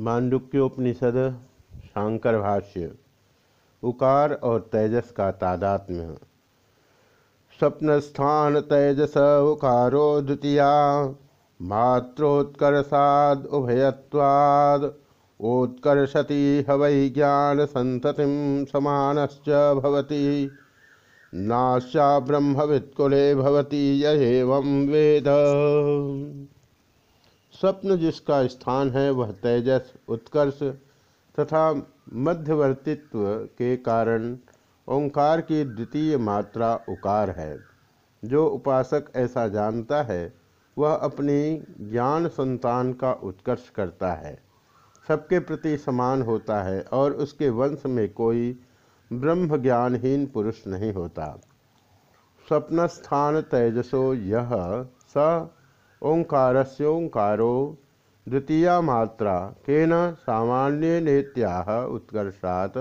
मांडुक्योपनिषद शांकर भाष्य उकार और तेजस का तादात्म्य। स्वप्नस्थान तेजस उकारो द्वितीया, मात्रोत्कर्षाद उभयत्वाद उत्कर्षति हवै ज्ञान संतति समानश्च भवति। नाश्या ब्रह्मवित्कुले भवति यम वेद। स्वप्न जिसका स्थान है वह तेजस उत्कर्ष तथा मध्यवर्तित्व के कारण ओंकार की द्वितीय मात्रा उकार है। जो उपासक ऐसा जानता है, वह अपनी ज्ञान संतान का उत्कर्ष करता है। सबके प्रति समान होता है और उसके वंश में कोई ब्रह्म ज्ञानहीन पुरुष नहीं होता। स्वप्नस्थान तेजसो यह स ओंकारस्योंकारो द्वितीया मात्रा केन सामान्य नेत्याह उत्कर्षात।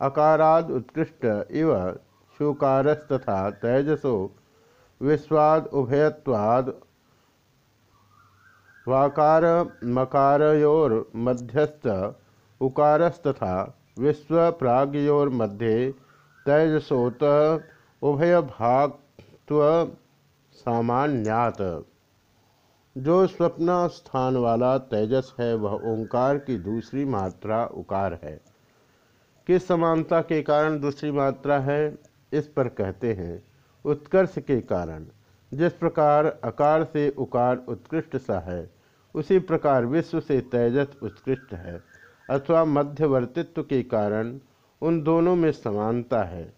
अकाराद उत्कृष्ट इव शुकारस्तथा तेजसो विश्वाद उभयत्वाद वाकार मकारयोर्मध्यस्थ उकारस्तथा विश्व प्राग्योर्मध्ये तेजसोत उभय भागत्व सामान्यात जो स्वप्न स्थान वाला तेजस है, वह ओंकार की दूसरी मात्रा उकार है। किस समानता के कारण दूसरी मात्रा है, इस पर कहते हैं उत्कर्ष के कारण। जिस प्रकार अकार से उकार उत्कृष्ट सा है, उसी प्रकार विश्व से तेजस उत्कृष्ट है, अथवा मध्यवर्तित्व के कारण उन दोनों में समानता है।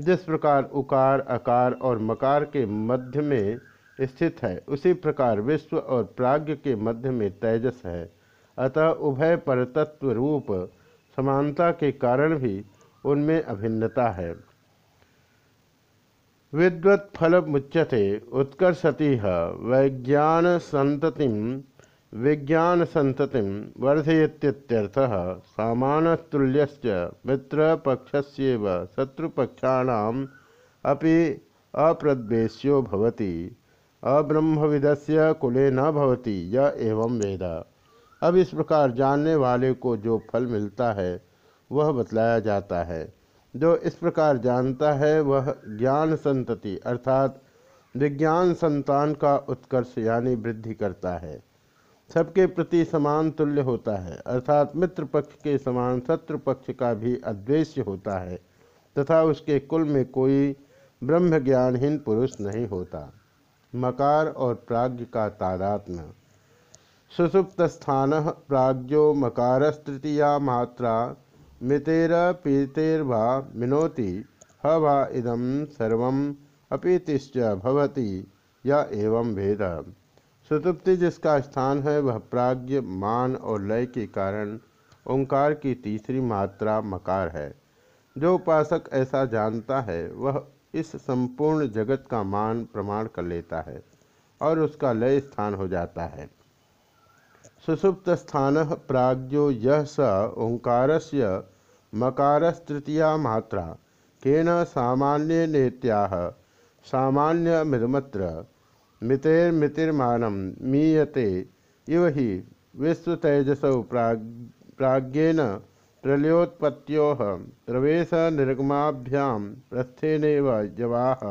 जिस प्रकार उकार, अकार और मकार के मध्य में स्थित है। उसी प्रकार विश्व और प्राग्ञ के मध्य में तेजस है। अतः उभय परतत्व रूप समानता के कारण भी उनमें अभिन्नता है। विद्वत फल मुच्यते उत्कर्षति वैज्ञान संतति, विज्ञान संतति वर्धयत्यर्थ सामानतुल्य मित्रपक्षस्येव, शत्रुपक्षाणाम अपि अप्रद्वेश्यो भवति। अब्रह्मविदस्य कुले न भवती यह एवं वेद। अब इस प्रकार जानने वाले को जो फल मिलता है, वह बतलाया जाता है। जो इस प्रकार जानता है, वह ज्ञान संतति, अर्थात विज्ञान संतान का उत्कर्ष यानी वृद्धि करता है। सबके प्रति समान तुल्य होता है, अर्थात मित्र पक्ष के समान शत्रु पक्ष का भी अद्वेश्य होता है, तथा उसके कुल में कोई ब्रह्म ज्ञानहीन पुरुष नहीं होता। मकार और प्राज्ञ का तादात्म्य सुसुप्त स्थान प्राज्ञो मकारस्तृतीया मात्रा, मितेर पीतेर्वा मिनोति ह वा इदम सर्व अपीतिश्च भवति, या एवं भेद सुतुप्ति जिसका स्थान है, वह प्राज्ञ मान और लय के कारण ओंकार की तीसरी मात्रा मकार है। जो उपासक ऐसा जानता है, वह इस संपूर्ण जगत का मान प्रमाण कर लेता है और उसका लय स्थान हो जाता है। सुसुप्त स्थान प्राज्ञो यह स ओंकार से मकारस्तृतीया मात्रा, केन सामान्य नेत्याह सामान्य मिदमत्र, मितेर्मितिर्मान मीयते, इव ही विश्वतेजसौ प्राज्ञेन प्रलयोत्पत्तो प्रवेश निर्गमाभ्याम प्रस्थेनेव जवाह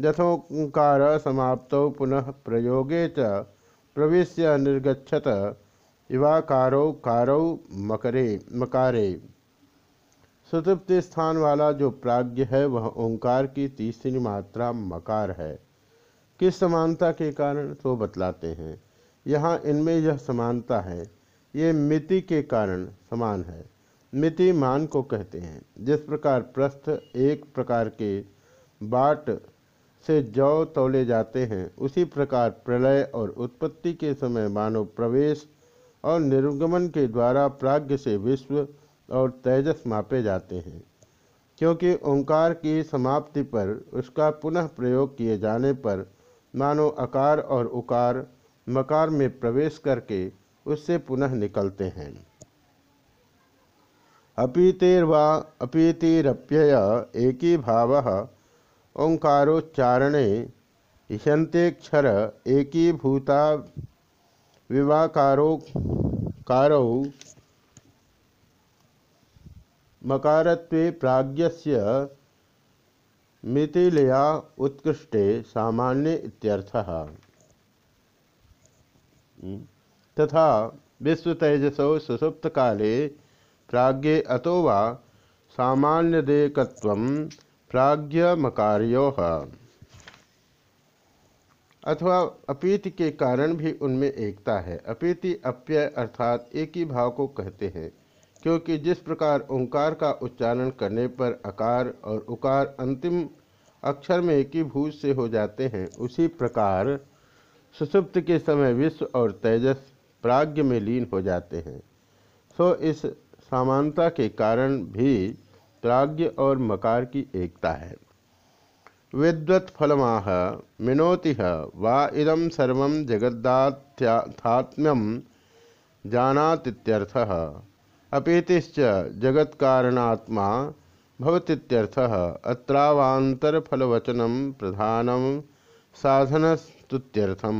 यथोकार समाप्त पुनः प्रयोगे च प्रवेश निर्गछत इवाकारो कारो मकरे, मकारे। सुतृप्ति स्थान वाला जो प्राज्ञ है, वह ओंकार की तीसरी मात्रा मकार है। किस समानता के कारण तो बतलाते हैं। यहाँ इनमें यह समानता है। ये मिति के कारण समान है। मिति मान को कहते हैं। जिस प्रकार प्रस्थ एक प्रकार के बाट से जौ तोले जाते हैं, उसी प्रकार प्रलय और उत्पत्ति के समय मानव प्रवेश और निर्गमन के द्वारा प्राग्ञ से विश्व और तेजस मापे जाते हैं। क्योंकि ओंकार की समाप्ति पर उसका पुनः प्रयोग किए जाने पर मानो आकार और उकार मकार में प्रवेश करके उससे पुनः निकलते हैं। अपीतेर्वा, अपीतिरप्यय एकी भाव ओंकारोच्चारणे इषंतेक्षर एकी भूता विवाकारो मकारौ मकारत्वे प्राज्ञस्य मितिलया उत्कृष्टे सामान्य इत्यर्थः। तथा विश्वतेजसौ सुसुप्त काले प्राज्ञे अतो वा सामान्यदेकत्वं प्राज्ञमकार्योः अथवा अपीति के कारण भी उनमें एकता है। अपीति अप्यय अर्थात एक ही भाव को कहते हैं, क्योंकि जिस प्रकार ओंकार का उच्चारण करने पर अकार और उकार अंतिम अक्षर में एक ही एकीभूत से हो जाते हैं, उसी प्रकार सुसुप्त के समय विश्व और तेजस प्राज्ञ में लीन हो जाते हैं। सो इस समानता के कारण भी प्राज्ञ और मकार की एकता है। विद्वत फलमाह मिनोति वा इदम सर्व जगदात्म्यम जानातीत्यर्थ अपेतिश्च जगत्कारणात्मा भवतीत्यर्थ अत्रावांतरफलवचनम प्रधानम साधनस्तुत्यर्थम।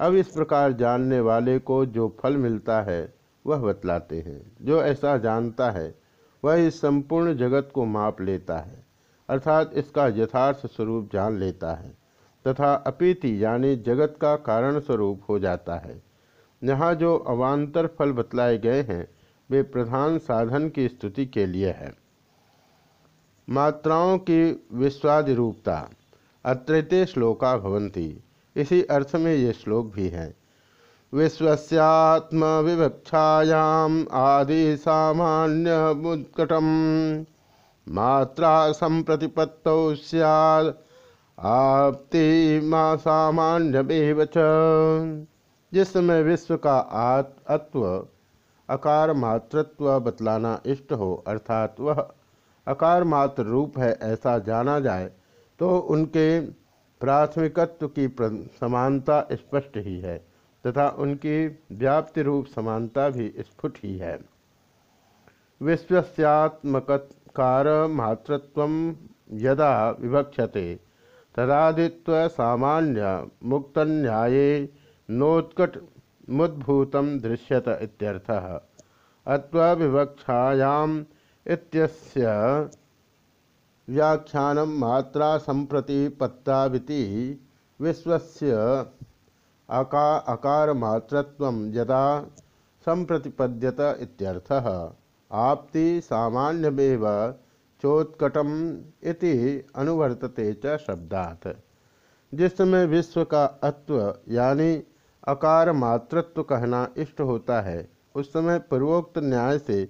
अब इस प्रकार जानने वाले को जो फल मिलता है वह बतलाते हैं। जो ऐसा जानता है, वह इस संपूर्ण जगत को माप लेता है, अर्थात इसका यथार्थ स्वरूप जान लेता है, तथा अपीति यानी जगत का कारण स्वरूप हो जाता है। यहाँ जो अवान्तर फल बतलाए गए हैं, वे प्रधान साधन की स्तुति के लिए है। मात्राओं की विश्वादिरूपता, अत्रैते श्लोका भवंती इसी अर्थ में ये श्लोक भी हैं। विश्वस्यात्म विवक्षायाम आदि सामान्य मुत्कटम मात्रा संप्रतिपत्त माँ सामान्य जिस समय विश्व का आत्व अकार मातृत्व बतलाना इष्ट हो, अर्थात वह अकार मात्र रूप है, ऐसा जाना जाए तो उनके प्राथमिकत्व की समानता स्पष्ट ही है। तथा उनकी व्याप्ति रूप समानता भी स्फुट ही है। विश्वस्यात्मकार मातृत्व यदा विवक्षते तदादित्व सामान्य मुक्त न्याय नोत्कट मुद्भूत दृश्यत इत्यर्थः। अत्वविवक्षायाम इत्यस्य व्याख्यानं मात्रा संप्रतिपत्ताविति विश्वस्य अका अकार मात्रत्व यदा संप्रतिपद्यत इत्यर्थः, आपति सामान्यमेव चोत्कटम इति अनुवर्तते च शब्दात्। जिस समय विश्व का अत्व यानी अकार मातृत्व कहना इष्ट होता है, उस समय पूर्वोक्त न्याय से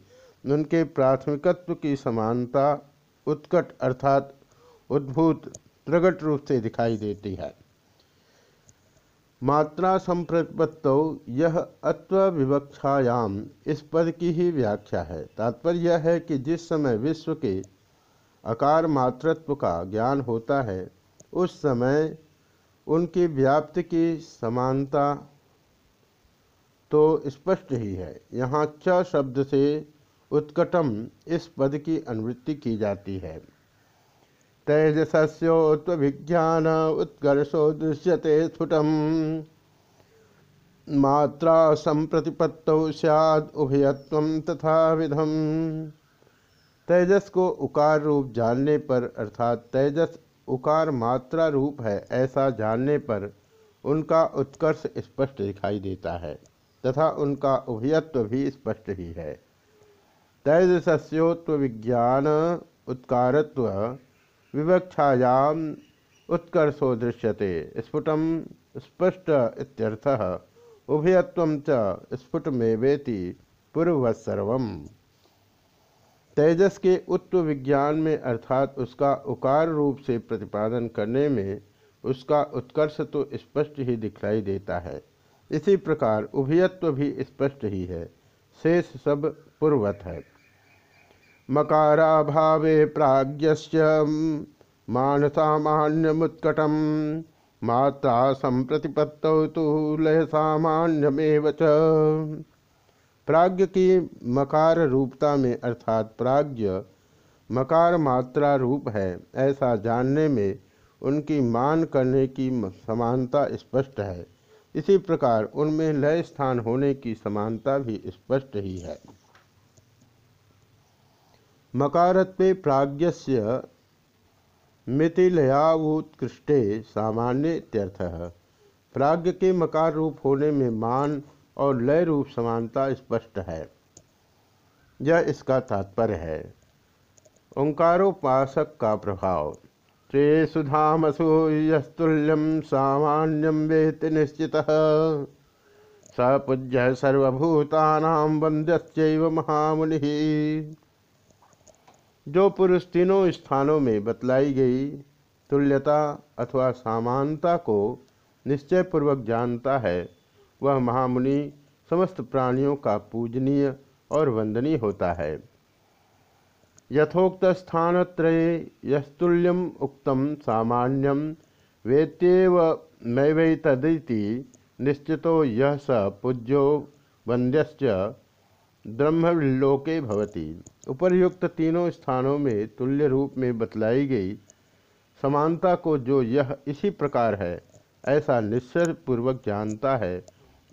उनके प्राथमिकत्व की समानता उत्कट अर्थात उद्भूत प्रगट रूप से दिखाई देती है। मात्रा संप्रपत्तो यह अत्व विवक्षायाम इस पद की ही व्याख्या है। तात्पर्य यह है कि जिस समय विश्व के आकार मातृत्व का ज्ञान होता है, उस समय उनकी व्याप्ति की समानता तो स्पष्ट ही है। यहाँ च शब्द से उत्कटम इस पद की अनुवृत्ति की जाती है। तेजसस्योत्विज्ञान उत्कर्षो दृश्यते स्फुटम। मात्रा संप्रतिपत्त सैद उभयत्व तथा विधम तेजस को उकार रूप जानने पर, अर्थात तेजस उकार मात्रा रूप है, ऐसा जानने पर उनका उत्कर्ष स्पष्ट दिखाई देता है, तथा उनका उभयत्व भी स्पष्ट ही है। तेजस्योत्व विज्ञान उत्कारत्व विवक्षायाम उत्कर्षो दृश्यते। स्फुटम स्पष्ट इत्यर्थः। उभयत्व च स्फुट में वेति पूर्वसर्व तेजस के उत्व विज्ञान में अर्थात उसका उकार रूप से प्रतिपादन करने में उसका उत्कर्ष तो स्पष्ट ही दिखलाई देता है। इसी प्रकार उभयत्व भी स्पष्ट ही है। शेष सब पूर्वत है। मकाराभावे प्राज्ञस्य मानसामान्यमुत्कटम। मात्रा संप्रतिपत्त तो लय सामान्यमेव प्राज्ञ की मकार रूपता में अर्थात प्राज्ञ मकार मात्रा रूप है, ऐसा जानने में उनकी मान करने की समानता स्पष्ट है। इसी प्रकार उनमें लय स्थान होने की समानता भी स्पष्ट ही है। मकारत्वे प्राज्ञस्य मितिलयावुत्कृष्टे सामान्य इत्यर्थ। प्राज्ञ के मकार रूप होने में मान और लय रूप समानता स्पष्ट है। यह इसका तात्पर्य है। ओंकारोपासक का प्रभाव। श्री सुधामसु यस्तुल्यम सामान्यम वेति निश्चित। सपूज्य सर्वभूतानाम वंद्यश्चैव महामुनि। जो पुरुष तीनों स्थानों में बतलाई गई तुल्यता अथवा समानता को निश्चय पूर्वक जानता है, वह महामुनि समस्त प्राणियों का पूजनीय और वंदनीय होता है। यथोक्त स्थान त्रय यस्तुल्यम उक्तम सामान्यम वेत्येव नैवैतदिति निश्चितो यह स पूज्यो वंद्यश्च ब्रह्मलोके भवति। उपर्युक्त तीनों स्थानों में तुल्य रूप में बतलाई गई समानता को जो यह इसी प्रकार है, ऐसा निश्चय पूर्वक जानता है,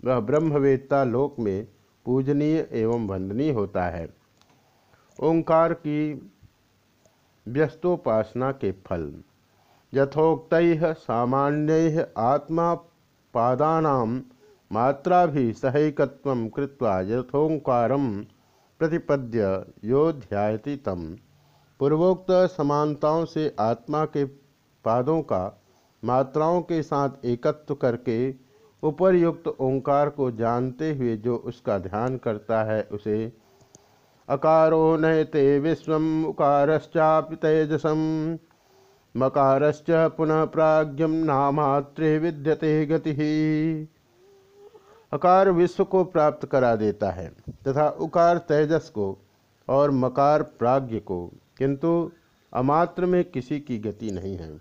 वह ब्रह्मवेत्ता लोक में पूजनीय एवं वंदनीय होता है। ओंकार की व्यस्तोपासना के फल। यथोक्त सामान्य आत्मा पादानाम मात्रा भी सहैकत्व कृत्वा यथोकार प्रतिपद्य यो ध्यायति तम। पूर्वोक्त समानताओं से आत्मा के पादों का मात्राओं के साथ एकत्व करके उपरयुक्त ओंकार को जानते हुए जो उसका ध्यान करता है, उसे अकारो नयते विश्व उकारश्चापि तेजसम। मकारश्च पुनः प्राज्ञम नामात्रे विद्यते गति। अकार विश्व को प्राप्त करा देता है, तथा उकार तेजस को और मकार प्राज्ञ को, किंतु अमात्र में किसी की गति नहीं है।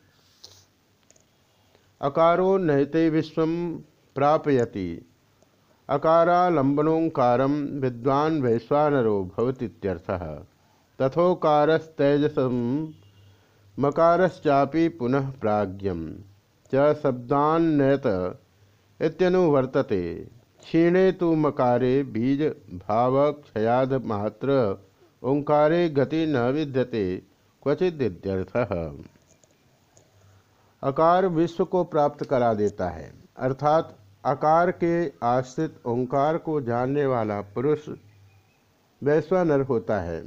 अकारो नयते विश्व प्रापयति, अकारालंबनोंकार विद्वान वैश्वानरो तथोकारस्तैजस मकारश्चापि पुनः प्राज्ञम च क्षीणे तो मकारे बीज भाव क्षयाध मात्र, ओंकारे गति न विद्यते क्वचिद्यर्थ अकार विश्व को प्राप्त करा देता है, अर्थात आकार के आश्रित ओंकार को जानने वाला पुरुष वैश्वानर होता है।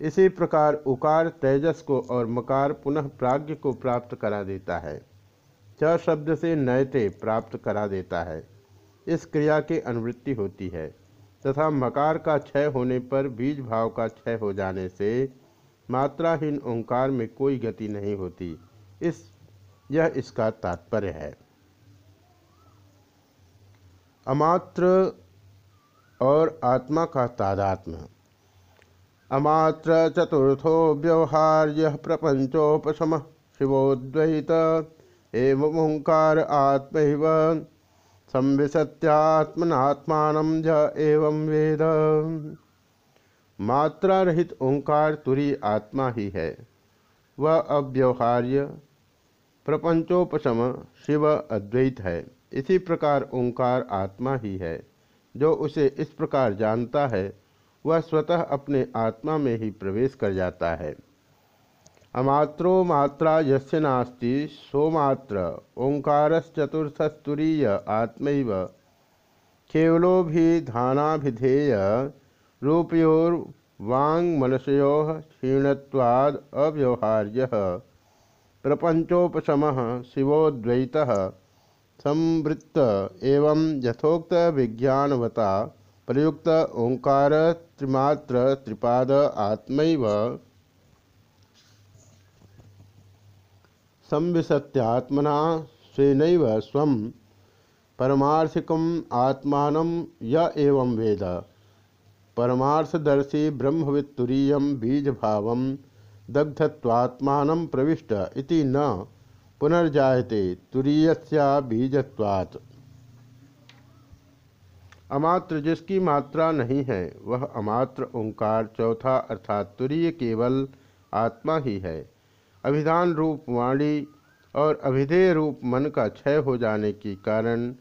इसी प्रकार उकार तेजस को और मकार पुनः प्राज्ञ को प्राप्त करा देता है, च शब्द से नयते प्राप्त करा देता है। इस क्रिया की अनुवृत्ति होती है, तथा मकार का क्षय होने पर बीज भाव का क्षय हो जाने से मात्राहीन ओंकार में कोई गति नहीं होती। इस, यह इसका तात्पर्य है। अमात्र और आत्मा का तादात्म अमात्र चतुर्थो व्यवहार्य प्रपंचोपम शिवोद्वैत एवं ओंकार आत्म संविशत्यात्मनात्मान ज एवं वेद। मात्रा रहित ओंकार तुरी आत्मा ही है। वह अव्यवहार्य प्रपंचोपम शिव अद्वैत है। इसी प्रकार ओंकार आत्मा ही है। जो उसे इस प्रकार जानता है, वह स्वतः अपने आत्मा में ही प्रवेश कर जाता है। अमात्रो मात्रा यस्य नास्ति, सोमात्र ओंकारश्चतुर्थस्तुरीय आत्मैव केवलोभिधानाभिधेय रूपयोर्वाङ्मनसयो क्षीणत्वाद अव्यवहार्य प्रपंचोपम शिवोद्वैतः, संवृत्त एवं यथोक्त विज्ञानवता, प्रयुक्त ओंकार त्रिमात्र त्रिपाद आत्मैव संविशत्यात्मना स्वेन स्व परमार्थिकम आत्मान य एवं वेद। परमार्थदर्शी ब्रह्मवित्तुरीय बीज भाव दग्धत्वात्मान प्रविष्ट इति न पुनर्जाते तुरीयस्या बीजत्वात्। अमात्र जिसकी मात्रा नहीं है, वह अमात्र ओंकार चौथा अर्थात तुरीय केवल आत्मा ही है। अभिधान रूप वाणी और अभिधेय रूप मन का क्षय हो जाने के कारण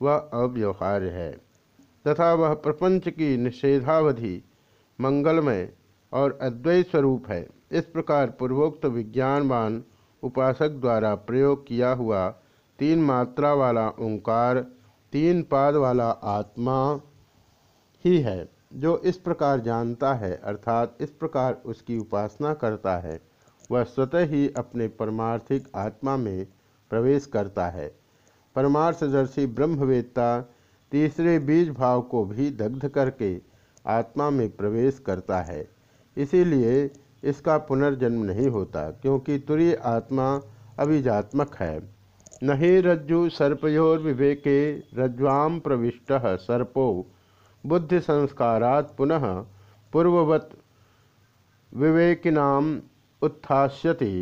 वह अव्यवहार्य है, तथा वह प्रपंच की निषेधावधि मंगलमय और अद्वैत स्वरूप है। इस प्रकार पूर्वोक्त विज्ञानवान उपासक द्वारा प्रयोग किया हुआ तीन मात्रा वाला ओंकार, तीन पाद वाला आत्मा ही है, जो इस प्रकार जानता है, अर्थात इस प्रकार उसकी उपासना करता है। वह स्वतः ही अपने परमार्थिक आत्मा में प्रवेश करता है। परमार्थदर्शी ब्रह्मवेत्ता तीसरे बीज भाव को भी दग्ध करके आत्मा में प्रवेश करता है। इसीलिए इसका पुनर्जन्म नहीं होता, क्योंकि तुरीय आत्मा अभिजात्मक है। नहीं रज्जु सर्पयोर विवेके रज्वाम प्रविष्ट सर्पो। बुद्धि संस्कारात पुनः पूर्ववत विवेकिनाम उत्थास्यति।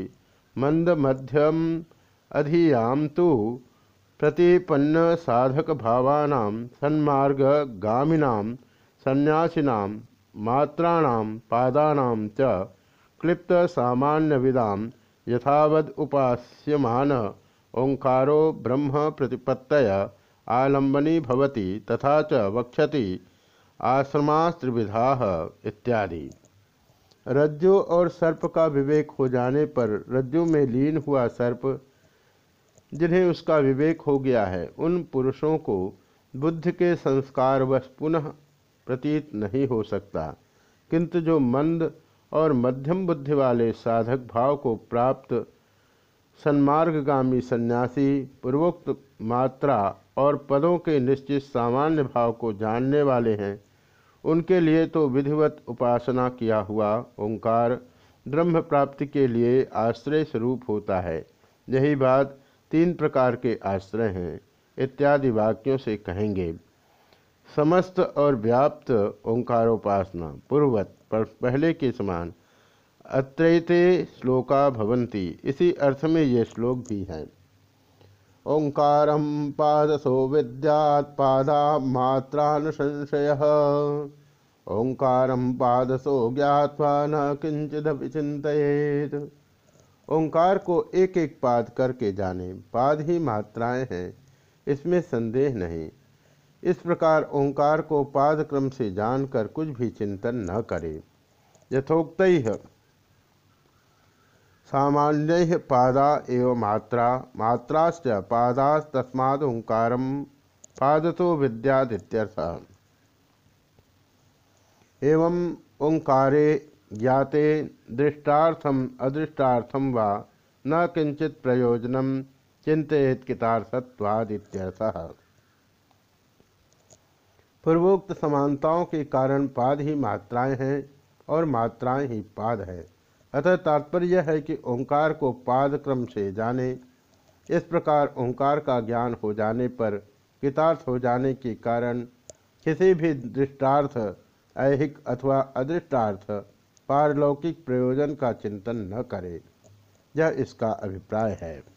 मंद मध्यम अधियाम तो प्रतिपन्न साधक भावानां सन्मार्ग गामिनां मात्राणां, पादानां च क्लिप्त सामान्य विदाम यथावद उपास्यमान। ओंकारो ब्रह्म प्रतिपत्तय आलंबनी भवति तथा च वक्षति, आश्रमास्त्रिविधा इत्यादि। रज्जु और सर्प का विवेक हो जाने पर रज्जु में लीन हुआ सर्प, जिन्हें उसका विवेक हो गया है, उन पुरुषों को बुद्ध के संस्कार वश पुनः प्रतीत नहीं हो सकता। किंतु जो मंद और मध्यम बुद्धि वाले साधक भाव को प्राप्त सन्मार्गगामी सन्यासी, पूर्वोक्त मात्रा और पदों के निश्चित सामान्य भाव को जानने वाले हैं उनके लिए तो विधिवत उपासना किया हुआ ओंकार ब्रह्म प्राप्ति के लिए आश्रय स्वरूप होता है। यही बात तीन प्रकार के आश्रय हैं, इत्यादि वाक्यों से कहेंगे। समस्त और व्याप्त ओंकारोपासना पूर्वत पर पहले के समान, अत्रैते श्लोका भवंती इसी अर्थ में ये श्लोक भी हैं। ओंकार पादसो विद्यात मात्रानुसंशय। ओंकार पादसो ज्ञावा न किंचित चिंतित ओंकार को एक एक पाद करके जाने, पाद ही मात्राएँ हैं, इसमें संदेह नहीं। इस प्रकार ओंकार को पाद क्रम से जानकर कुछ भी चिंतन न करे। यथोक्त सामान्य पादा एवं मात्रा, मात्राश्च पादास्तस्माद ओंकार पादतो विद्यादित्यर्थ। एवं ओंकारे ज्ञाते दृष्टार्थम अदृष्टार्थम वा न किंचित प्रयोजनम चिंतित कितार्थत्वादित्यर्थः पूर्वोक्त समानताओं के कारण पाद ही मात्राएँ हैं और मात्राएँ ही पाद है। अतः तात्पर्य है कि ओंकार को पाद क्रम से जाने, इस प्रकार ओंकार का ज्ञान हो जाने पर, कृतार्थ हो जाने के कारण, किसी भी दृष्टार्थ, ऐहिक अथवा अदृष्टार्थ, पारलौकिक प्रयोजन का चिंतन न करे। यह इसका अभिप्राय है।